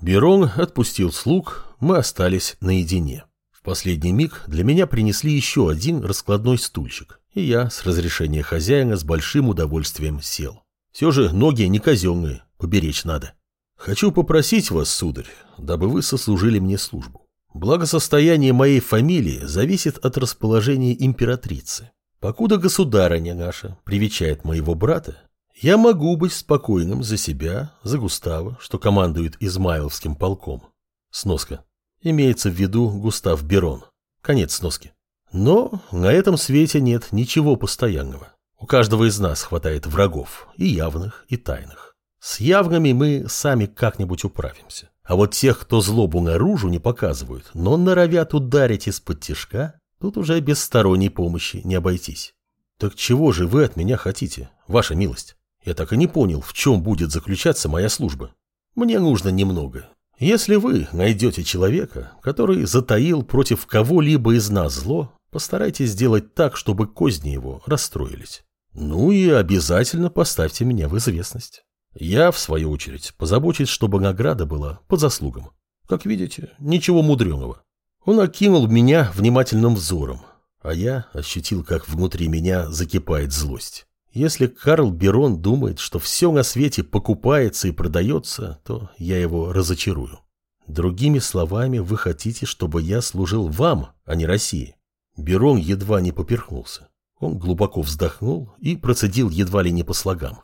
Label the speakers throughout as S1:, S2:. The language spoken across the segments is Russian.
S1: Берон отпустил слуг, мы остались наедине. В последний миг для меня принесли еще один раскладной стульчик, и я с разрешения хозяина с большим удовольствием сел. Все же ноги не казенные, поберечь надо. Хочу попросить вас, сударь, дабы вы сослужили мне службу. Благосостояние моей фамилии зависит от расположения императрицы. Покуда государыня наша привечает моего брата, я могу быть спокойным за себя, за Густава, что командует Измайловским полком. Сноска. Имеется в виду Густав Берон. Конец сноски. Но на этом свете нет ничего постоянного. У каждого из нас хватает врагов, и явных, и тайных. С явными мы сами как-нибудь управимся. А вот тех, кто злобу наружу не показывают, но норовят ударить из-под тишка, тут уже без сторонней помощи не обойтись. Так чего же вы от меня хотите, ваша милость? Я так и не понял, в чем будет заключаться моя служба. Мне нужно немного. Если вы найдете человека, который затаил против кого-либо из нас зло, постарайтесь сделать так, чтобы козни его расстроились. Ну и обязательно поставьте меня в известность. Я, в свою очередь, позабочусь, чтобы награда была по заслугам. Как видите, ничего мудреного. Он окинул меня внимательным взором, а я ощутил, как внутри меня закипает злость. Если Карл Берон думает, что все на свете покупается и продается, то я его разочарую. Другими словами, вы хотите, чтобы я служил вам, а не России. Берон едва не поперхнулся. Он глубоко вздохнул и процедил едва ли не по слогам.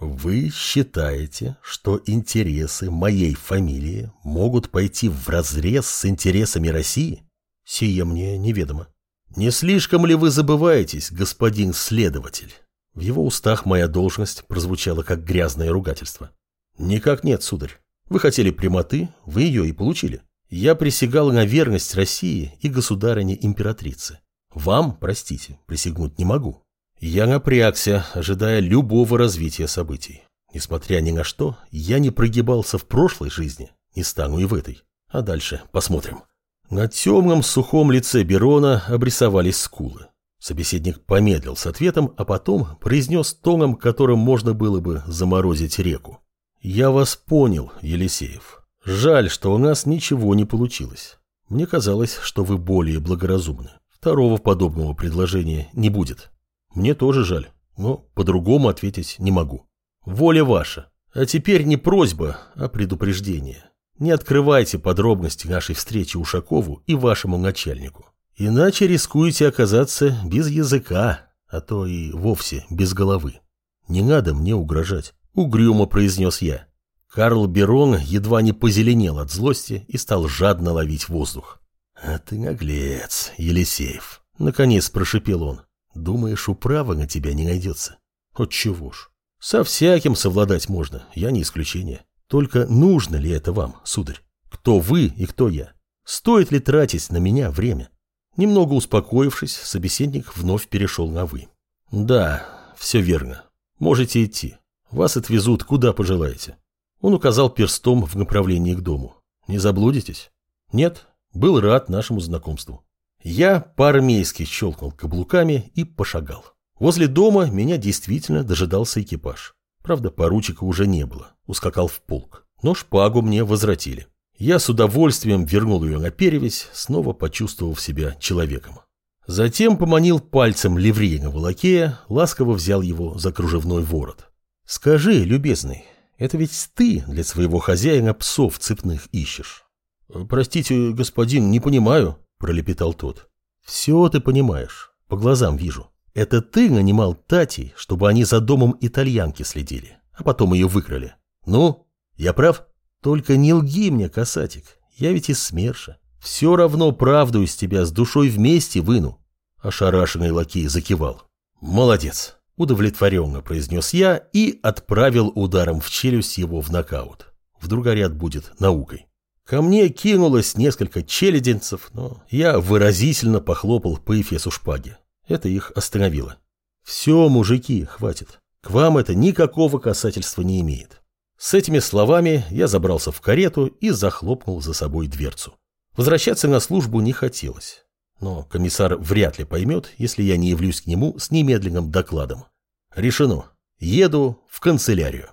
S1: Вы считаете, что интересы моей фамилии могут пойти вразрез с интересами России? Сие мне неведомо. Не слишком ли вы забываетесь, господин следователь? В его устах моя должность прозвучала как грязное ругательство. «Никак нет, сударь. Вы хотели прямоты, вы ее и получили. Я присягал на верность России и государыне-императрице. Вам, простите, присягнуть не могу. Я напрягся, ожидая любого развития событий. Несмотря ни на что, я не прогибался в прошлой жизни, не стану и в этой. А дальше посмотрим». На темном сухом лице Берона обрисовались скулы. Собеседник помедлил с ответом, а потом произнес тоном, которым можно было бы заморозить реку. «Я вас понял, Елисеев. Жаль, что у нас ничего не получилось. Мне казалось, что вы более благоразумны. Второго подобного предложения не будет. Мне тоже жаль, но по-другому ответить не могу. Воля ваша. А теперь не просьба, а предупреждение. Не открывайте подробности нашей встречи Ушакову и вашему начальнику. Иначе рискуете оказаться без языка, а то и вовсе без головы. Не надо мне угрожать, угрюмо произнес я. Карл Берон едва не позеленел от злости и стал жадно ловить воздух. «А ты наглец, Елисеев!» — наконец прошипел он. «Думаешь, управа на тебя не найдется?» «Отчего ж? Со всяким совладать можно, я не исключение. Только нужно ли это вам, сударь? Кто вы и кто я? Стоит ли тратить на меня время?» Немного успокоившись, собеседник вновь перешел на «вы». «Да, все верно. Можете идти. Вас отвезут куда пожелаете». Он указал перстом в направлении к дому. «Не заблудитесь?» «Нет, был рад нашему знакомству». Я по-армейски щелкнул каблуками и пошагал. Возле дома меня действительно дожидался экипаж. Правда, поручика уже не было, ускакал в полк. Но шпагу мне возвратили. Я с удовольствием вернул ее на перевязь, снова почувствовав себя человеком. Затем поманил пальцем ливрейного лакея, ласково взял его за кружевной ворот. «Скажи, любезный, это ведь ты для своего хозяина псов цепных ищешь?» «Простите, господин, не понимаю», — пролепетал тот. «Все ты понимаешь, по глазам вижу. Это ты нанимал Тати, чтобы они за домом итальянки следили, а потом ее выкрали. Ну, я прав?» Только не лги мне, касатик, я ведь из СМЕРШа. Все равно правду из тебя с душой вместе выну. Ошарашенный лакей закивал. Молодец, удовлетворенно произнес я и отправил ударом в челюсть его в нокаут. Вдруг горят будет наукой. Ко мне кинулось несколько челядинцев, но я выразительно похлопал по эфесу шпаги. Это их остановило. Все, мужики, хватит. К вам это никакого касательства не имеет. С этими словами я забрался в карету и захлопнул за собой дверцу. Возвращаться на службу не хотелось. Но комиссар вряд ли поймет, если я не явлюсь к нему с немедленным докладом. Решено. Еду в канцелярию.